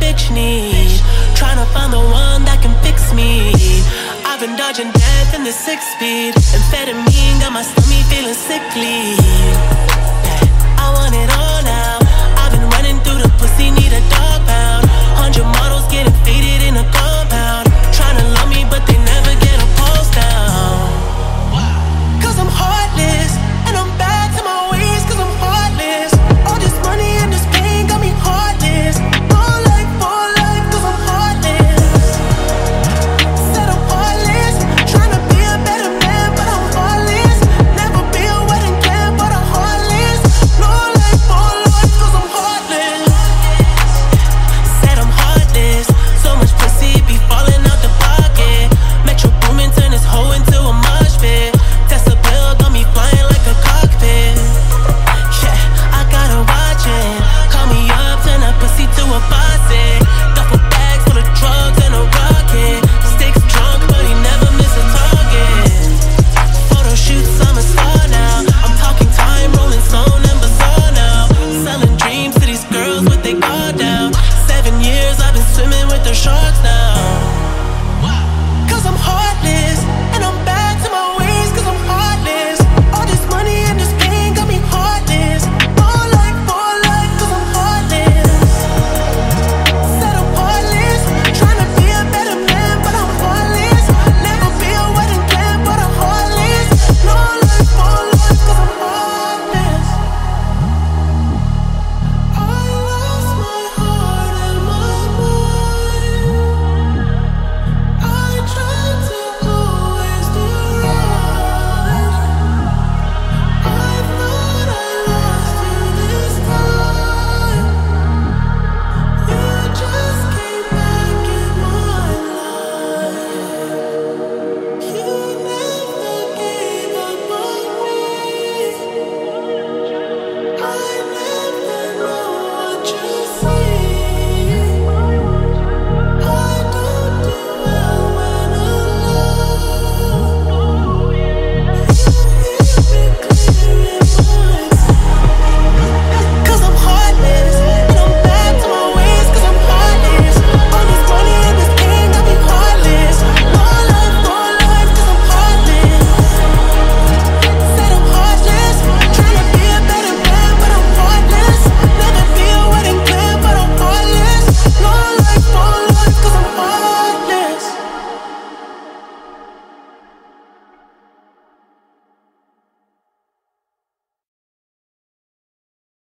bitch need. Trying to find the one that can fix me. I've been dodging death in the six speed. Amphetamine got my stomach feeling sickly. I want it all the shots now.